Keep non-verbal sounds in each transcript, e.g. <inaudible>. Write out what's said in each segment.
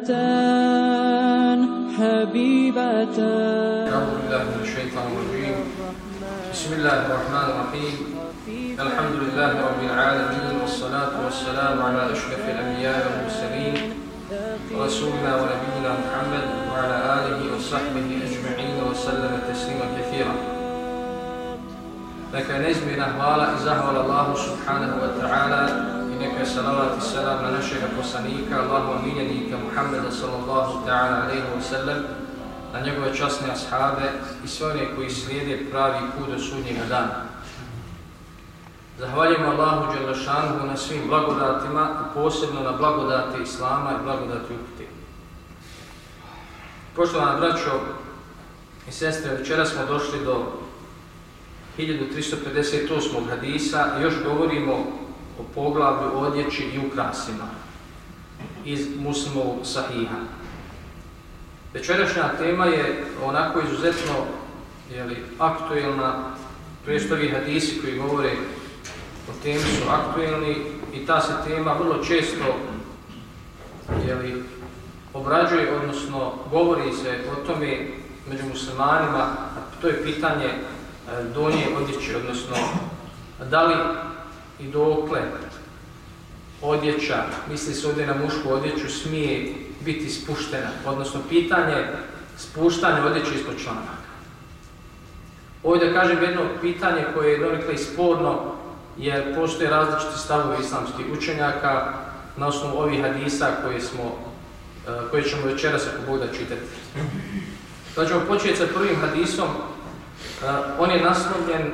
كلمتان حبيبتان. أعوذ بالله من الشيطان الرجيم. بسم الله الرحمن الرحيم. الحمد لله رب العالمين والصلاة والسلام على أشرف الأنبياء والمرسلين رسولنا ونبينا محمد وعلى آله وصحبه أجمعين وسلم تسليما كثيرا. Neka je neizmjena hvala i zahvala Allahu subhanahu wa ta'ala i neka je salavat i salam na našega poslanika, Allahu miljenika Muhammeda sallallahu ta'ala alaihi wa sallam, na njegove časne ashabe i sve one koji slijede pravi put do sudnjega dana. Zahvaljujemo Allahu Đelešanuhu na svim blagodatima, posebno na blagodati Islama i blagodati upute. Poštovana braćo i sestre, večera smo došli do 1358. hadisa još govorimo o poglavlju odjeći i ukrasima iz muslimovog sahiha. Večerašnja tema je onako izuzetno jeli, aktuelna, to jest ovi hadisi koji govore o temi su aktuelni i ta se tema vrlo često jeli, obrađuje, odnosno govori se o tome među muslimanima, to je pitanje E, donje odjeće, odnosno da li i dokle odjeća, misli se ovdje na mušku odjeću, smije biti spuštena, odnosno pitanje spuštanja odjeće ispod članaka. Ovdje da kažem jedno pitanje koje je donikle sporno, jer postoje različiti stavovi islamskih učenjaka na osnovu ovih hadisa koje, smo, e, koje ćemo večeras ako Bog da čitati. Da ćemo početi sa prvim hadisom, on je naslovljen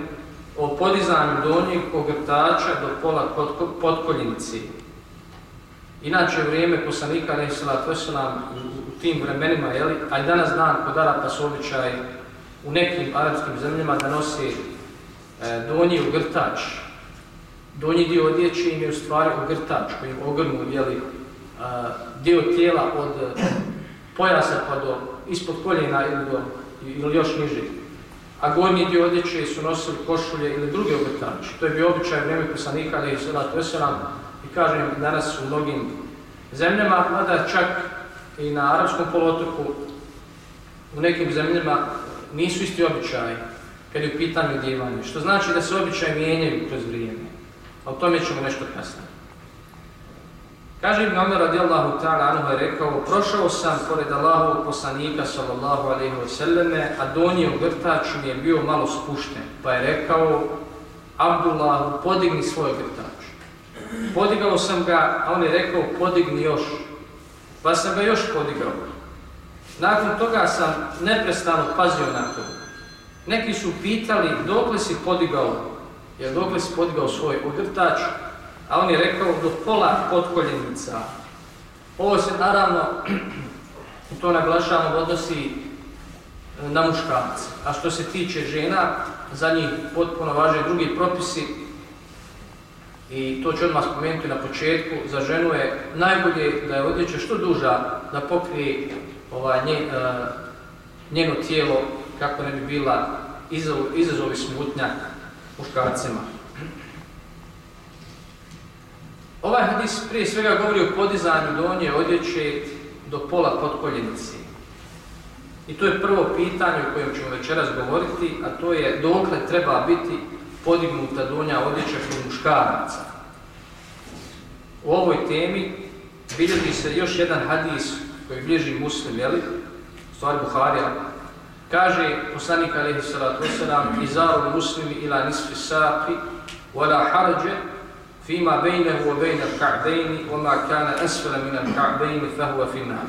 o podizanju donjeg ogrtača do pola podkoljenici. Inače, vrijeme poslanika, ne se to su nam u tim vremenima, jeli, a i danas dan kod Arapa su običaj u nekim arapskim zemljama da nosi e, donji ogrtač. Donji dio odjeće im je u stvari ogrtač koji im ogrnu jeli, a, dio tijela od pojasa pa do ispod koljena ili, do, ili još niže. A gornji dio odjeće su nosili košulje ili druge ogrtače. To je bio običaj vreme poslanika, ali se to se nam i kažem danas u mnogim zemljama, mada čak i na arapskom polotoku u nekim zemljama nisu isti običaji kad je u pitanju odjevanja, što znači da se običaje mijenjaju kroz vrijeme. A o tome ćemo nešto kasnije. Kaže Ibn Omer radijallahu ta'ala anhu je rekao Prošao sam pored Allahovog poslanika sallallahu alaihi wa sallame, a donji ogrtač mi je bio malo spušten, pa je rekao Abdullahu, podigni svoj ogrtač. Podigao sam ga, a on je rekao podigni još. Pa sam ga još podigao. Nakon toga sam neprestano pazio na to. Neki su pitali dokle si podigao, jer dokle si podigao svoj ogrtač, a on je rekao do pola potkoljenica. Ovo se naravno, <clears throat> to naglašavamo, odnosi e, na muškarce. A što se tiče žena, za njih potpuno važe drugi propisi, I to ću odmah spomenuti na početku, za ženu je najbolje da je odjeća što duža da pokrije ovaj, nje, e, njeno tijelo kako ne bi bila izazov, izazovi smutnja muškarcima. Ovaj hadis prije svega govori o podizanju donje odjeće do pola potkoljenice. I to je prvo pitanje o kojem ćemo večeras govoriti, a to je dokle treba biti podignuta donja odjeća kod muškaraca. U ovoj temi bilježi se još jedan hadis koji bliži muslim, jeli? Stvar Buharija. Kaže poslanik alaihi salatu wasalam Izaru muslimi ila nisfi saqi wala harđe fima بينه وبين الكعبين وما كان أسفل من asfala فهو al النار.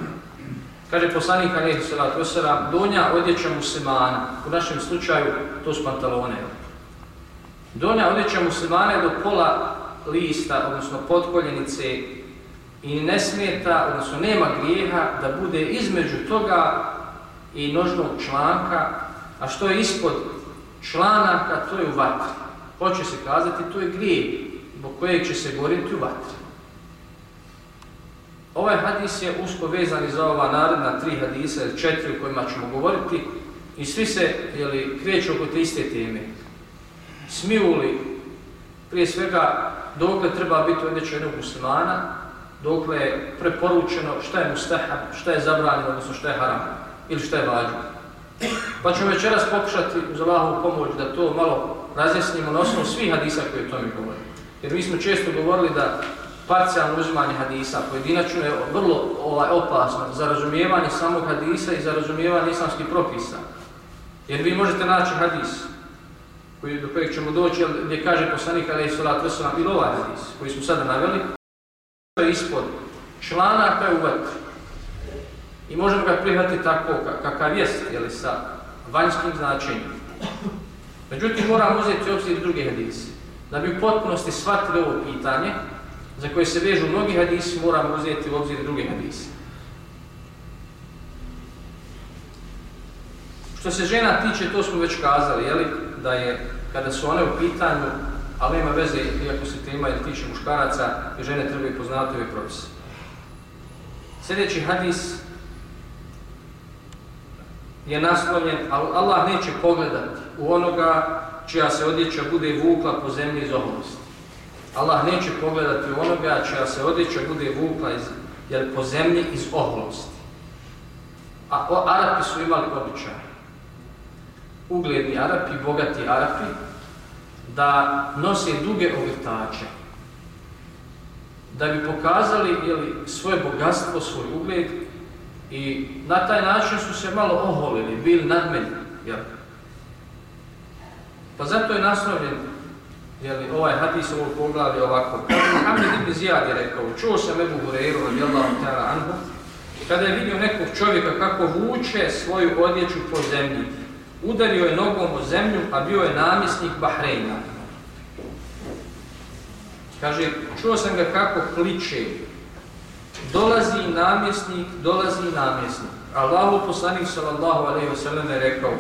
Kaže poslanik alejhi salatu vesselam, donja odjeća muslimana, u našem slučaju to su pantalone. Donja odjeća muslimana je do pola lista, odnosno podkoljenice i ne smeta, odnosno nema grijeha da bude između toga i nožnog članka, a što je ispod članaka, to je u vatri. Hoće se kazati, to je grijeh, zbog kojeg će se goriti u vatri. Ovaj hadis je usko vezan za ova naredna tri hadisa, četiri o kojima ćemo govoriti, i svi se jeli, kreću oko te iste teme. Smiju li prije svega dokle treba biti odjeća jednog muslimana, dokle je preporučeno šta je mustahab, šta je zabranjeno, odnosno šta je haram ili šta je vađu. Pa ćemo večeras pokušati uz Allahovu pomoć da to malo razjasnimo na osnovu svih hadisa koje to mi govorimo. Jer mi smo često govorili da parcijalno uzimanje hadisa pojedinačno je vrlo ovaj, opasno za razumijevanje samog hadisa i za razumijevanje islamskih propisa. Jer vi možete naći hadis koji, do kojeg ćemo doći, gdje kaže poslanik Ali Salat Veselam ili ovaj hadis koji smo sada naveli, ispod članaka je u vatru. I možemo ga prihvatiti tako kakav jest, jeli, sa vanjskim značenjem. Međutim, moramo uzeti obzir druge hadise. Da bi u potpunosti shvatili ovo pitanje, za koje se vežu mnogi hadisi, moramo uzeti u obzir druge hadise. Što se žena tiče, to smo već kazali, jeli, da je, kada su one u pitanju, ali nema veze, iako se tema ili tiče muškaraca, i žene trebaju poznati ove propise. Sljedeći hadis je naslovljen, Allah neće pogledati u onoga čija se odjeća bude vukla po zemlji iz oholosti. Allah neće pogledati onoga čija se odjeća bude vukla iz, jer po zemlji iz oholosti. A o, Arapi su imali običaj. Ugledni Arapi, bogati Arapi, da nose duge ogrtače. Da bi pokazali jeli, svoje bogatstvo, svoj ugled i na taj način su se malo oholili, bili nadmeni. Jel? Pa zato je naslovljen jeli, ovaj hadis ovog poglavlja ovako. Hamid ibn Zijad je rekao, čuo sam Ebu Hureyru, radijallahu ta'ala anhu, kada je vidio nekog čovjeka kako vuče svoju odjeću po zemlji, udario je nogom o zemlju, a bio je namjesnik Bahreina. Kaže, čuo sam ga kako kliče, dolazi namjesnik, dolazi namjesnik. Allahu poslanik sallallahu alejhi ve sellem je rekao: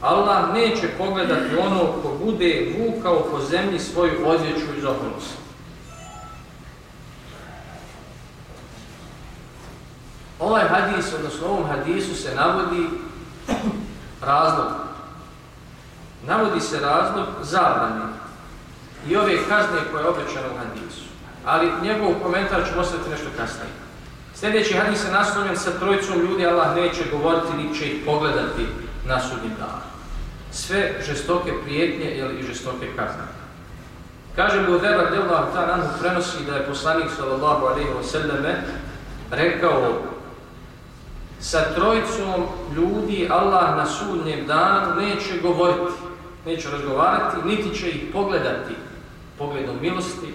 Allah neće pogledati ono ko bude vukao po zemlji svoju odjeću iz oholosti. Ovaj hadis, odnosno ovom hadisu se navodi razlog. Navodi se razlog zabrane i ove kazne koje je obećano u hadisu. Ali njegov komentar ću ostaviti nešto kasnije. Sljedeći hadis je naslovljen sa trojicom ljudi, Allah neće govoriti, ni će ih pogledati na sudnji dan. Sve žestoke prijetnje ili žestoke kazne. Kaže Budera ta Taran prenosi da je poslanik sallallahu alejhi ve selleme rekao sa trojicom ljudi Allah na sudnjem danu neće govoriti, neće razgovarati, niti će ih pogledati pogledom milosti,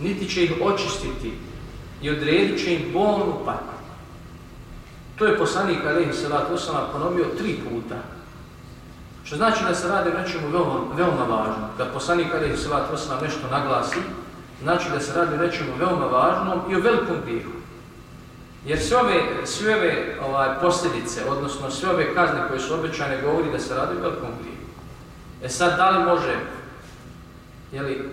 niti će ih očistiti i odredit će im bolnu patnju. To je poslanik Alehi Salatu Osama ponovio tri puta. Što znači da se radi o nečemu veoma, veoma važnom. Kad poslanik Alehi Salatu Osama nešto naglasi, znači da se radi o nečemu veoma važnom i o velikom grijehu. Jer sve ove, sve ove ovaj, posljedice, odnosno sve ove kazne koje su obećane, govori da se radi o velikom grijehu. E sad, da li može jeli,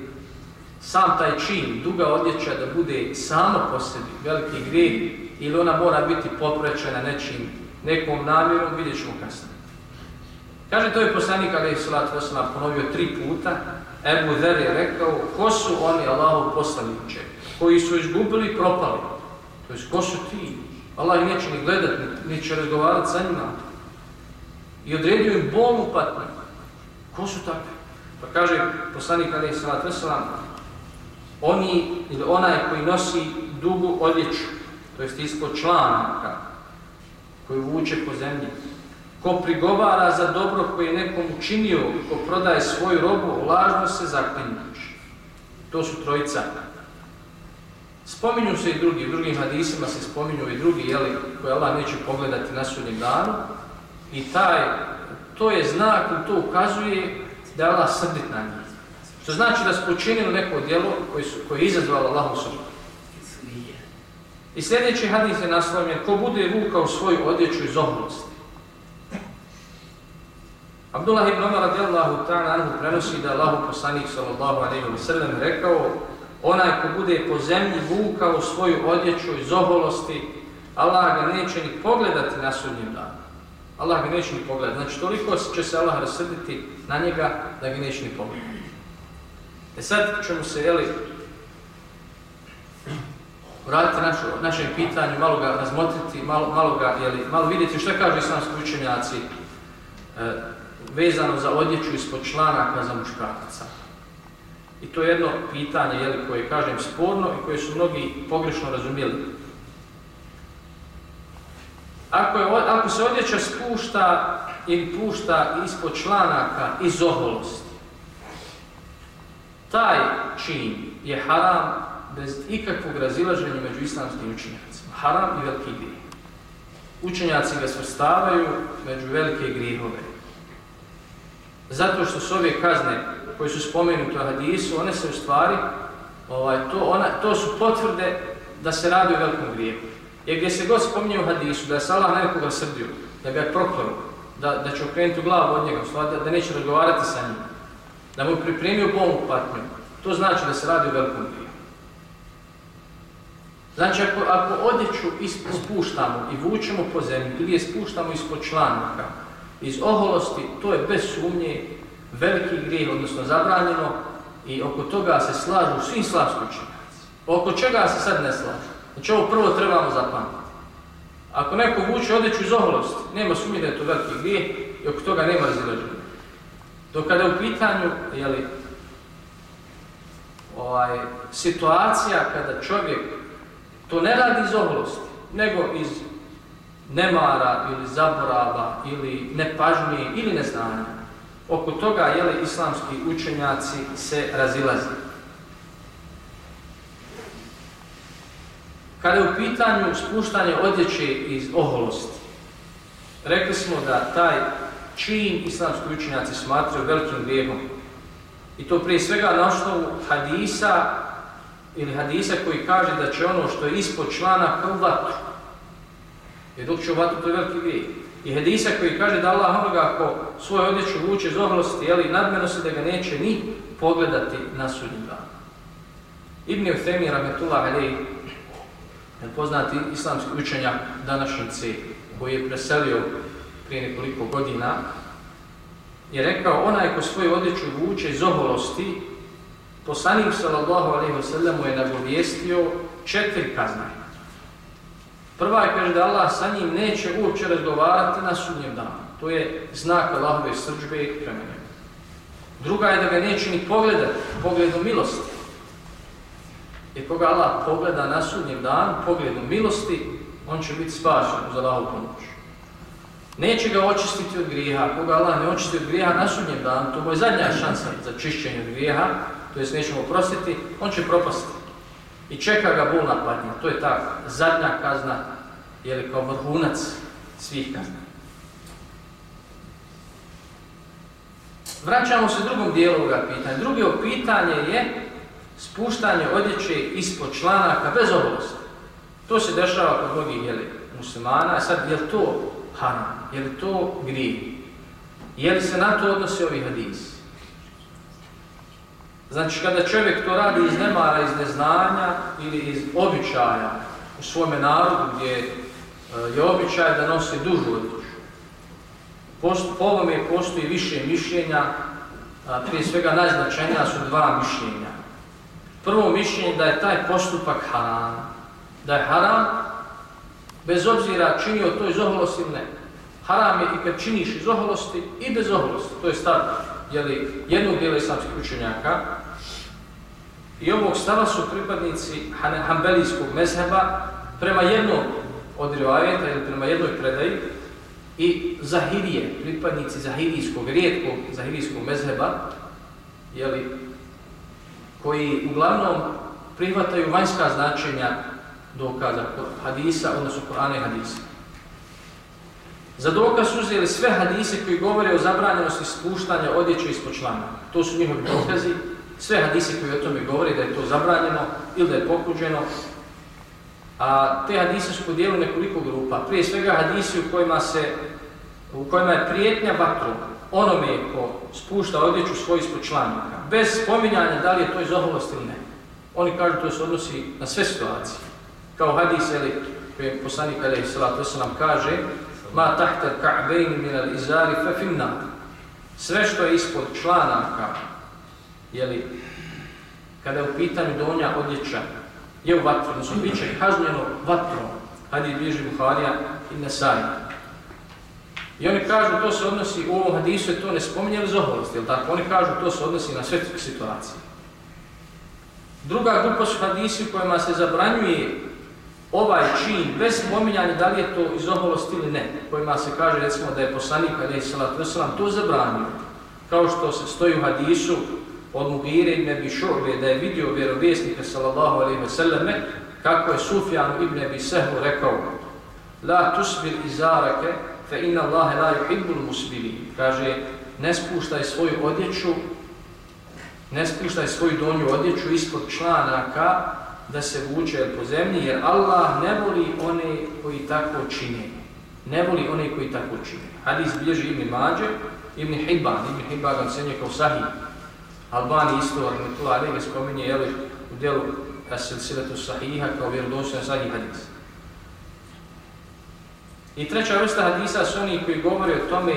sam taj čin, duga odjeća, da bude samo po sebi veliki grijeh ili ona mora biti poprečena nečim, nekom namjerom, vidjet ćemo kasnije. Kaže, to je poslanik Ali Salat Vesna ponovio tri puta, Ebu Zer je rekao, ko su oni Allahu poslaniće, koji su izgubili i propali? To je, ko su ti? Allah ih neće ni gledat, ni, ni će razgovarati sa njima. I odredio im bolnu patnju. Ko su takvi? Pa kaže poslanik Ali Salat Vesna, oni ili onaj koji nosi dugu odjeću, to jest ispod članaka, koji vuče po zemlji, ko prigovara za dobro koje je nekom učinio, ko prodaje svoju robu, lažno se zaklinjući. To su trojica. Spominju se i drugi, u drugim hadisima se spominju i drugi, jeli, koje Allah neće pogledati na sudnjem danu. I taj, to je znak, to ukazuje da je Allah srdit na njih. Što znači da su počinili neko djelo koje, su, koje je izazvalo Allahom sudnjem. I sljedeći hadis je naslovljen, ko bude vukao svoju odjeću iz oholosti. Abdullah ibn Omar radijallahu ta'ala anhu prenosi da Allahu poslanik sallallahu alejhi ve sellem rekao onaj ko bude po zemlji vukao svoju odjeću iz oholosti Allah ga neće ni pogledati na sudnjem danu. Allah ga neće ni pogledati. Znači, toliko će se Allah rasrditi na njega da ga neće ni pogledati. E sad ćemo se, jeli, vratiti našu, našem pitanju, malo ga razmotriti, malo, malo ga, jeli, malo vidjeti što kaže islamski učenjaci e, vezano za odjeću ispod članaka za muškarca. I to je jedno pitanje, jeli, koje kažem sporno i koje su mnogi pogrešno razumijeli. Ako, je, ako se odjeća spušta ili pušta ispod članaka iz oholosti, taj čin je haram bez ikakvog razilaženja među islamskim učenjacima. Haram i veliki grijeh. Učenjaci ga svrstavaju među velike grijehove. Zato što su ove kazne koje su spomenute u hadisu, one se u stvari, ovaj, to, ona, to su potvrde da se radi o velikom grijehu. Jer gdje se god spominje u hadisu da je Salah nekoga srdio, da ga je proklao, da, da će okrenuti glavu od njega, da, da neće razgovarati sa njim, da mu pripremio bolnu patnju, to znači da se radi o velikom grijehu. Znači, ako, ako odjeću spuštamo i vučemo po zemlji ili je spuštamo ispod članaka, iz oholosti, to je bez sumnje veliki grijeh, odnosno zabranjeno i oko toga se slažu svi slavski učenjaci. Oko čega se sad ne slažu? Znači, ovo prvo trebamo zapamtiti. Ako neko vuče odjeću iz oholosti, nema sumnje da je to veliki grijeh i oko toga nema razilaženja. Dok kada je u pitanju, jeli, ovaj, situacija kada čovjek To ne radi iz oholosti, nego iz nemara ili zaborava ili nepažnje ili neznanja. Oko toga jeli, islamski učenjaci se razilaze. Kada je u pitanju spuštanje odjeće iz oholosti, rekli smo da taj čin islamski učenjaci smatraju velikim grijehom. I to prije svega na osnovu hadisa ili hadisa koji kaže da će ono što je ispod člana kao vatru. Jer dok će u vatru, to je veliki grijeh. I hadisa koji kaže da Allah onoga ako svoje odjeću vuče iz ohlosti, jeli, nadmeno se da ga neće ni pogledati na sudnjem danu. Ibn Uthemi Rahmetullah Ali, poznati islamski učenjak današnjice koji je preselio prije nekoliko godina, je rekao onaj ko svoju odjeću vuče iz oholosti, Poslanik sallallahu alejhi ve sallam mu je nagovijestio četiri kazne. Prva je kaže da Allah sa njim neće uopće razgovarati na sudnjem danu. To je znak Allahove srđbe prema njemu. Druga je da ga neće ni pogledati, pogledu milosti. I koga Allah pogleda na sudnjem danu, pogledu milosti, on će biti spašen uz Allahovu pomoć. Neće ga očistiti od grijeha. Koga Allah ne očisti od grijeha na sudnjem danu, to je zadnja šansa za čišćenje od grijeha, to jest nećemo prostiti, on će propasti. I čeka ga bolna patnja. To je ta zadnja kazna, je li kao vrhunac svih kazna. Vraćamo se drugom dijelu ovoga pitanja. Drugo pitanje je spuštanje odjeće ispod članaka bez obolosti. To se dešava kod mnogih jeli, muslimana. E sad, je li to haram? Je li to grije? Je li se na to odnose ovi hadisi? Znači, kada čovjek to radi iz nemara, iz neznanja ili iz običaja u svome narodu gdje e, je običaj da nosi dužu odliču. Po ovome postoji više mišljenja, prije svega najznačajnija su dva mišljenja. Prvo mišljenje da je taj postupak haram. Da je haram, bez obzira činio to iz oholosti ili ne. Haram je i kad činiš iz oholosti i bez oholosti. To je stavljeno jeli, jednog dijela islamskih učenjaka, I ovog stava su pripadnici Hanbelijskog mezheba prema jednom od rivajeta ili prema jednoj predaji i Zahirije, pripadnici Zahirijskog, rijetkog Zahirijskog mezheba, jeli, koji uglavnom prihvataju vanjska značenja dokaza hadisa, odnosno Korane hadisa. Za dokaz su uzeli sve hadise koji govore o zabranjenosti spuštanja odjeće ispod člana. To su njihovi dokazi sve hadise koji o tome govori da je to zabranjeno ili da je pokuđeno. A te hadise su podijelili nekoliko grupa. Prije svega hadisi u kojima, se, u kojima je prijetnja vatru onome ko spušta odjeću svoj ispod članika, bez spominjanja da li je to iz oholosti ili ne. Oni kažu to se odnosi na sve situacije. Kao hadis, ili koji je poslanik Ali Salatu nam kaže, ma tahta ka'bejni minal izari fe finna. Sve što je ispod članaka, jeli, kada je u pitanju donja odjeća, je u vatru, odnosno bit će kažnjeno vatrom, hadis bliži Buharija i Nesaj. I oni kažu, to se odnosi, u ovom hadisu je to ne spominjali za oholost, jel tako? Oni kažu, to se odnosi na sve situacije. Druga grupa su hadisi u kojima se zabranjuje ovaj čin bez spominjanja da li je to iz oholosti ili ne, kojima se kaže recimo da je poslanik kada je salat wasalam to zabranio. Kao što se stoji u hadisu od Mugire ibn Abi Šurbe da je vidio vjerovjesnika sallallahu alaihi wasallam kako je Sufjan ibn Abi Sehu rekao La tusbil izarake fa inna Allahe la yuhibbul musbili. Kaže, ne spuštaj svoju odjeću, ne spuštaj svoju donju odjeću ispod članaka da se vuče po zemlji, jer Allah ne voli one koji tako čine. Ne voli one koji tako čine. Hadis bilježi Ibn Mađe, Ibn Hibban, Ibn Hibban ga ocenje kao sahih. Albani isto, Armetula Ali ga spominje jeli, u delu Asilsiletu sahiha kao vjerodosljena sahih hadis. I treća vrsta hadisa su oni koji govore o tome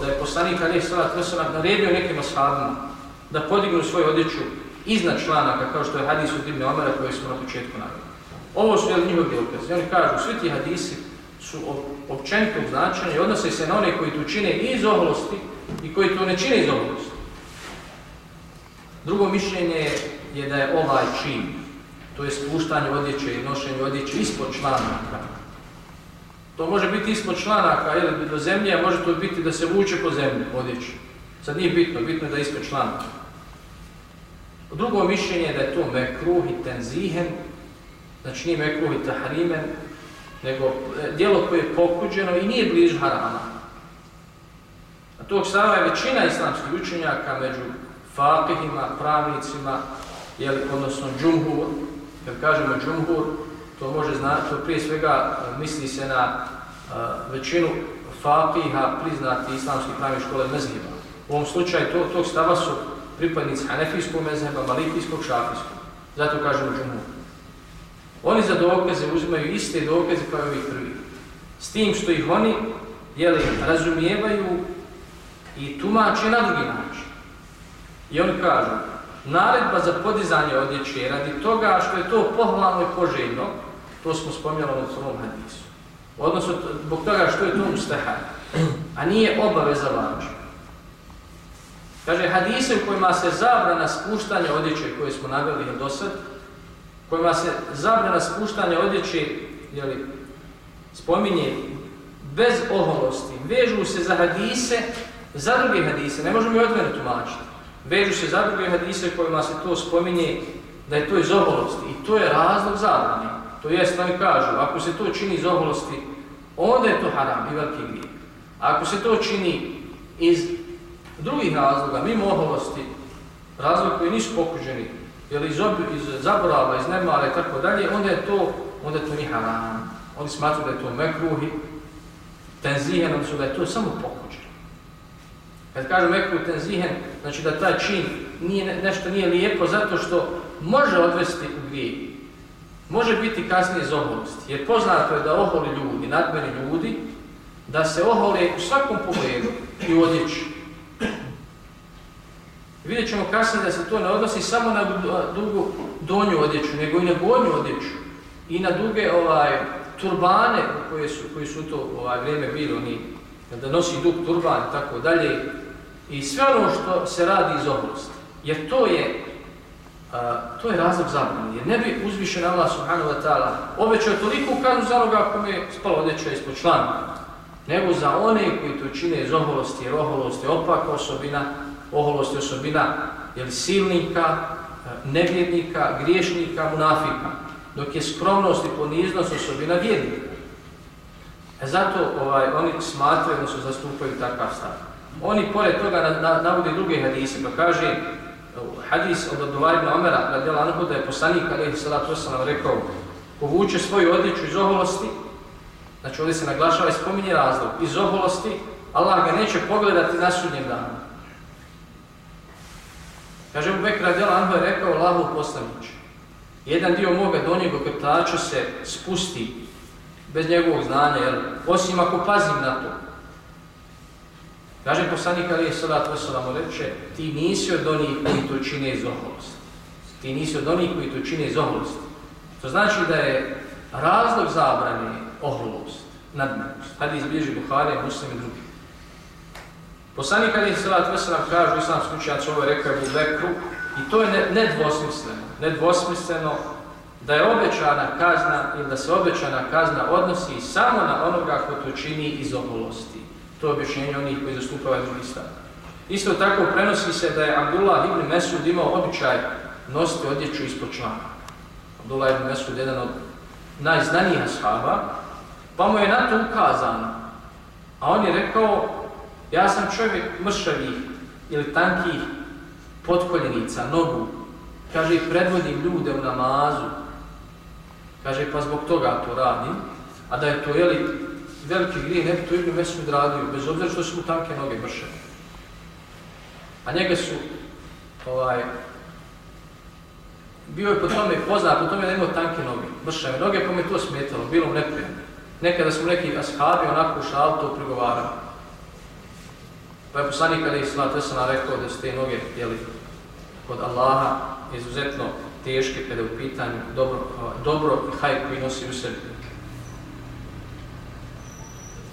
da je poslanik Ali Salat Veselam naredio nekim ashabima da podignu svoju odjeću iznad članaka, kao što je hadis od Ibn Omara koji smo na početku navili. Ovo su jel njihovi dokazi. Oni kažu, svi ti hadisi su općenitog značenja i odnose se na one koji tu čine iz oholosti i koji to ne čine iz oholosti. Drugo mišljenje je da je ovaj čin, to je spuštanje odjeće i nošenje odjeće ispod članaka. To može biti ispod članaka ili do zemlje, a može to biti da se vuče po zemlji odjeće. Sad nije bitno, bitno je da je ispod članaka. Drugo mišljenje je da je to mekruh i tenzihen, znači nije mekruh i tahrimen, nego e, dijelo koje je pokuđeno i nije bliž harama. A tog stava je većina islamskih učenjaka među fakihima, pravnicima, jel, odnosno džumhur, kad kažemo džumhur, to može znati, to prije svega e, misli se na uh, većinu fakiha priznati islamskih pravnih škole mezheba. U ovom slučaju to, tog stava su pripadnici hanefijskog mezheba, malikijskog, šafijskog. Zato kažemo džumu. Oni za dokaze uzimaju iste dokaze kao ovih prvi. S tim što ih oni jeli, razumijevaju i tumače na drugi način. I oni kažu, naredba za podizanje odjeće radi toga što je to pohvalno i poželjno, to smo spomnjali na svom hadisu. Odnosno, zbog toga što je to ustehar, a nije obaveza važna. Kaže, hadise u kojima se zabrana spuštanja odjeće koje smo naveli do sad, kojima se zabrana spuštanja odjeće jeli, spominje bez oholosti, vežu se za hadise, za druge hadise, ne možemo i odmene tumačiti, vežu se za druge hadise kojima se to spominje da je to iz oholosti i to je razlog zabrane. To jest, oni kažu, ako se to čini iz oholosti, onda je to haram i veliki grijeh. Ako se to čini iz drugih razloga, mimo oholosti, razloga koji nisu pokuđeni, ili iz, iz zaborava, iz nemara i tako dalje, onda je to, onda je to ni haram. Oni smatruju da je to mekruhi, tenzihen, odnosno da je to samo pokuđeno. Kad kažu mekruhi, tenzihen, znači da taj čin nije, nešto nije lijepo zato što može odvesti u grijeh. Može biti kasnije iz oholosti, jer poznato je da oholi ljudi, nadmeni ljudi, da se ohole u svakom pogledu i odjeći. Vidjet ćemo kasnije da se to ne odnosi samo na dugu donju odjeću, nego i na gornju odjeću. I na duge ovaj, turbane koje su, koji su to ovaj, vrijeme bili, oni, da nosi dug turban i tako dalje. I sve ono što se radi iz oblasti. Jer to je, a, to je razlog zabrani. Jer ne bi uzvišen Allah subhanahu wa ta'ala obećao toliko kaznu za onoga kome je spala odjeća ispod člana. Nego za one koji to čine iz oholosti, jer oholost je opaka osobina, oholost je osobina jeli, silnika, eh, nevjednika, griješnika, munafika, dok je skromnost i poniznost osobina vjednika. E zato ovaj, oni smatraju da su zastupaju takav stav. Oni pored toga na, na, navode druge hadise, pa kaže eh, hadis od Abdullah ibn Omera, radijala Anhu, da je poslanik, ali salatu wasalam, rekao, povuče svoju odjeću iz oholosti, znači ovdje se naglašava i spominje razlog, iz oholosti, Allah ga neće pogledati na sudnjem danu. Kaže mu Bekra Dela je rekao Allahu poslanić. Jedan dio moga donjeg okrtača se spusti bez njegovog znanja, jel? osim ako pazim na to. Kaže poslanik Ali je sada to mu reče, ti nisi od onih koji to čine iz oholosti. Ti nisi od onih koji to čine iz oholosti. To znači da je razlog zabrane oholost, nadmenost. Hadi izbliži Buharija, muslim i drugi. Poslanik Ali Salat Veselam to kaže, islamski učenjac ovo je rekao u Bekru, i to je nedvosmisleno, nedvosmisleno da je obećana kazna ili da se obećana kazna odnosi samo na onoga ko to čini iz oholosti. To je objašnjenje onih koji zastupaju ovaj. Isto tako prenosi se da je Abdullah ibn Mesud imao običaj nositi odjeću ispod člana. Abdullah ibn Mesud je jedan od najznanijih ashaba, pa mu je na to ukazano. A on je rekao, ja sam čovjek mršavih ili tankih potkoljenica, nogu. Kaže, predvodim ljude u namazu. Kaže, pa zbog toga to radim. A da je to, jeli, veliki grije, ne bi to Ibn Mesud radio, bez obzira što su mu tanke noge mršave. A njega su, ovaj, bio je po tome poznat, po tome da imao tanke noge, mršave noge, pa me to smetalo, bilo mu neprijemno. Nekada smo neki ashabi onako u šalu to. Pa je poslanik Ali je Islam Tesana rekao da su te noge jeli, kod Allaha izuzetno teške kada je u pitanju dobro, dobro i haj koji nosi u sebi.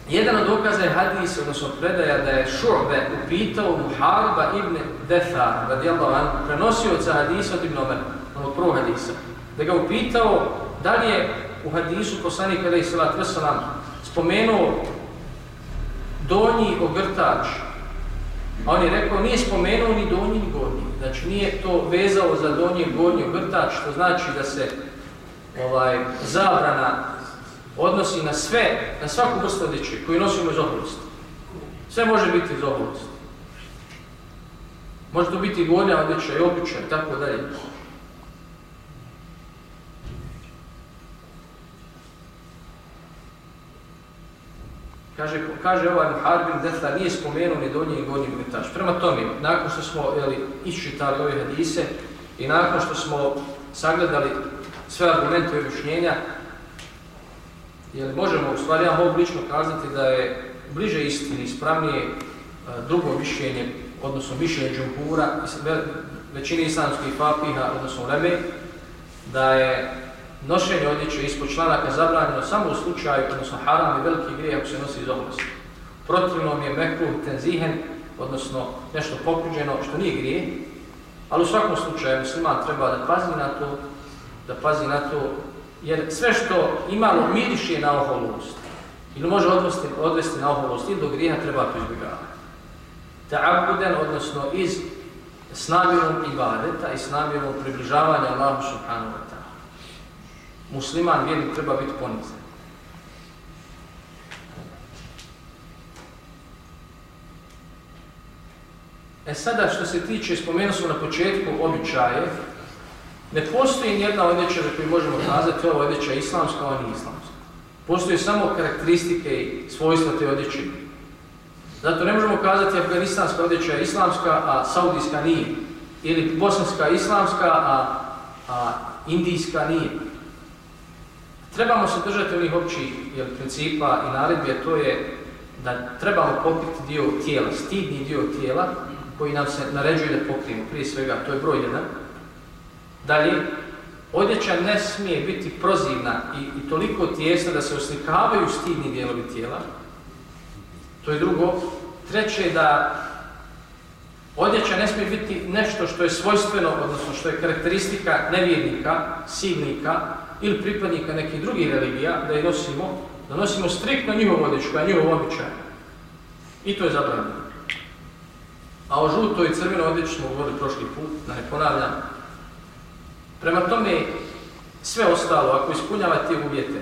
Jedan od dokaza je hadis, odnosno predaja, da je Šu'be upitao Muharba ibn Defar, radijallahu anhu, prenosioca hadisa od Ibn Omer, onog prvog hadisa, da ga upitao da li je u hadisu poslanik kada salatu salat spomenuo donji ogrtač, a on je rekao nije spomenuo ni donji ni gornji, znači nije to vezao za donji i gornji vrtač, što znači da se ovaj zabrana odnosi na sve, na svaku vrstu odjeće koju nosimo iz oholosti. Sve može biti iz oholosti. Može to biti gornja odjeća i običaj, tako dalje. Kaže, kaže ovaj Muharbin Detla nije spomenuo ni donji i gornji ogrtač. Prema tome, nakon što smo jeli, iščitali ove hadise i nakon što smo sagledali sve argumente i objašnjenja, Jer možemo, u stvari, ja mogu lično kazati da je bliže istini, ispravnije e, drugo mišljenje, odnosno mišljenje džumpura, većine islamskih papiha, odnosno reme, da je nošenje odjeće ispod članaka zabranjeno samo u slučaju, odnosno haram i veliki grije ako se nosi iz oblasti. Protivno je mekruh tenzihen, odnosno nešto pokuđeno što nije grije, ali u svakom slučaju musliman treba da pazi na to, da pazi na to Jer sve što imalo miriše na oholost, ili može odvesti, odvesti na oholost, ili do grijeha treba to izbjegavati. Ta'abuden, odnosno iz s namjerom ibadeta i s namjerom približavanja Allahu subhanahu wa ta'ala. Musliman vjernik treba biti ponizan. E sada što se tiče, spomenuo smo na početku običaje, Ne postoji nijedna odjeća za koju možemo kazati ova odjeća je islamska, ova nije islamska. Postoje samo karakteristike i svojstva te odjeće. Zato ne možemo kazati afganistanska odjeća je islamska, a saudijska nije. Ili bosanska islamska, a, a indijska nije. Trebamo se držati onih općih jel, principa i naredbi, a to je da trebamo pokriti dio tijela, stidni dio tijela koji nam se naređuje da pokrijemo. Prije svega, to je broj jedan. Dalje, odjeća ne smije biti prozivna i, i toliko tijesna da se oslikavaju stidni dijelovi tijela. To je drugo. Treće je da odjeća ne smije biti nešto što je svojstveno, odnosno što je karakteristika nevjernika, silnika ili pripadnika nekih drugih religija, da je nosimo, da nosimo striktno njihovu odjeću, koja je njihov običaj. I to je zabranjeno. A o žutoj i crvenoj odjeći smo govorili prošli put, da ne ponavljam, Prema tome, sve ostalo, ako ispunjava te uvjete,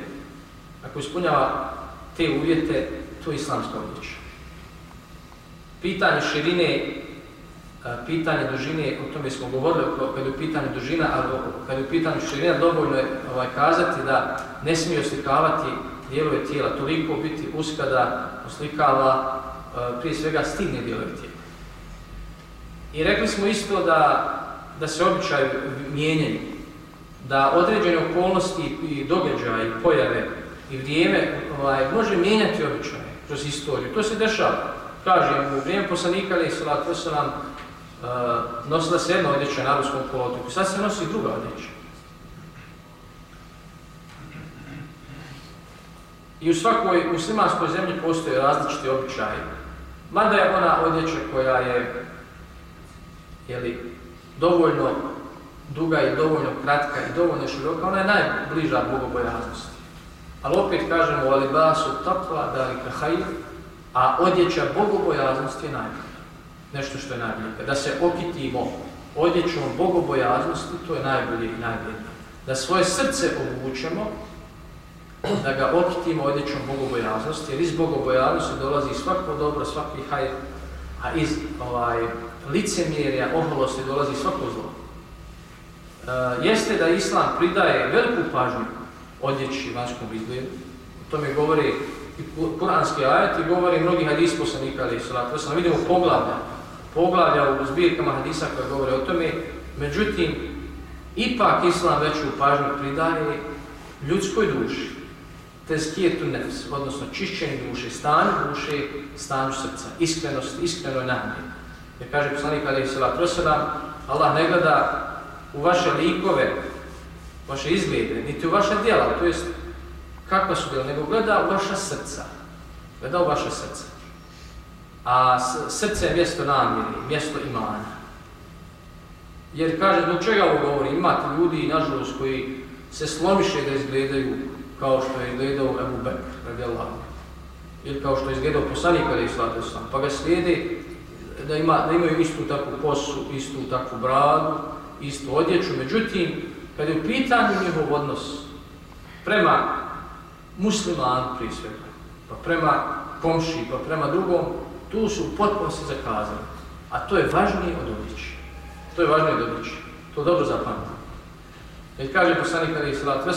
ako ispunjava te uvjete, to je islamska odjeća. Pitanje širine, pitanje dužine, o tome smo govorili, kada je u pitanju dužina, ali kada je u pitanju širina, dovoljno je ovaj, kazati da ne smije oslikavati dijelove tijela, toliko biti uska da oslikava prije svega stigne dijelove tijela. I rekli smo isto da da se običaj mijenjaju, da određene okolnosti i događaje i pojave i vrijeme ovaj, može mijenjati običaje kroz istoriju. To se dešava. Kažem, u vrijeme poslanika ali salatu wasalam uh, nosila se jedna odjeća na ruskom polotoku, sad se nosi druga odjeća. I u svakoj muslimanskoj zemlji postoje različiti običaji. Mada je ona odjeća koja je jeli, dovoljno duga i dovoljno kratka i dovoljno široka, ona je najbliža bogobojaznosti. Ali opet kažemo, ali basu takva, da li kahaj, a odjeća bogobojaznosti je najbolja. Nešto što je najbolje. Da se okitimo odjećom bogobojaznosti, to je najbolje i najbolje. Da svoje srce obučemo, da ga okitimo odjećom bogobojaznosti, jer iz bogobojaznosti dolazi svako dobro, svaki hajr, a iz ovaj, licemjerja, oholosti dolazi svako zlo. E, jeste da Islam pridaje veliku pažnju odjeći vanjskom izgledu, to mi govori i kuranski ajet i govori mnogi hadis poslanika ali salatu. Vidimo poglavlja, poglavlja u zbirkama hadisa koje govore o tome, međutim, ipak Islam veću pažnju pridaje ljudskoj duši, tezkijetu nefs, odnosno čišćenju duše, stanju duše, stanju srca, iskrenost, iskreno je. Jer kaže poslanik Ali Isra Prosada, Allah ne gleda u vaše likove, vaše izglede, niti u vaše djela, to jest kakva su djela, nego gleda u vaša srca. Gleda u vaše srce. A srce je mjesto namjeri, mjesto imana. Jer kaže, zbog čega ovo govori, imate ljudi, nažalost, koji se slomiše da izgledaju kao što je izgledao Ebu Bekr, radijallahu. Ili kao što je izgledao poslanik kada islata islam. Pa ga slijede da, ima, da imaju istu takvu kosu, istu takvu bradu, istu odjeću. Međutim, kada je u pitanju njihov odnos prema muslimanu prije svega, pa prema komši, pa prema drugom, tu su potpuno se zakazali. A to je važnije od odjeće. To je važnije od odjeće. To dobro zapamtite. Jer kaže poslanik kada je islata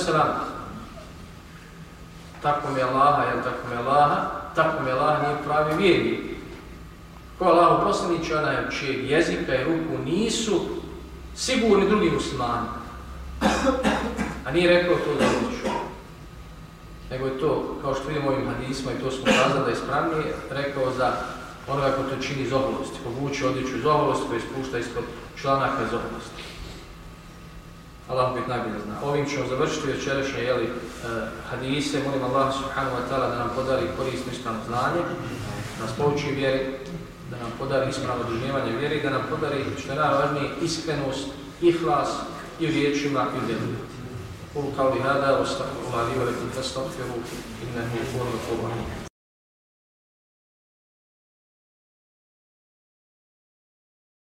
tako mi je Allaha, jel tako mi je Allaha, tako mi je Allaha nije pravi vjernik. Ko Allah poslanić, ona je čijeg jezika i ruku nisu sigurni drugi muslimani. A nije rekao to da uđu. Nego je to, kao što vidimo ovim hadisma, i to smo kazali da je ispravnije, rekao za onoga ko to čini iz oholosti, povuče odjeću iz oholosti, koji pa spušta ispod članaka iz oholosti. Allah bih najbolje zna. Ovim ćemo završiti večerašnje jeli, uh, hadise. Molim Allah subhanahu wa ta'ala da nam podari korisno ispravno znanje, da nas pouči vjeri, da nam podari ispravno odružnjevanje vjeri, da nam podari, što je najvažnije, iskrenost, ihlas i u riječima i u djelima. قل قولي هذا واستغفر الله لي ولكم فاستغفروه انه هو الغفور الرحيم.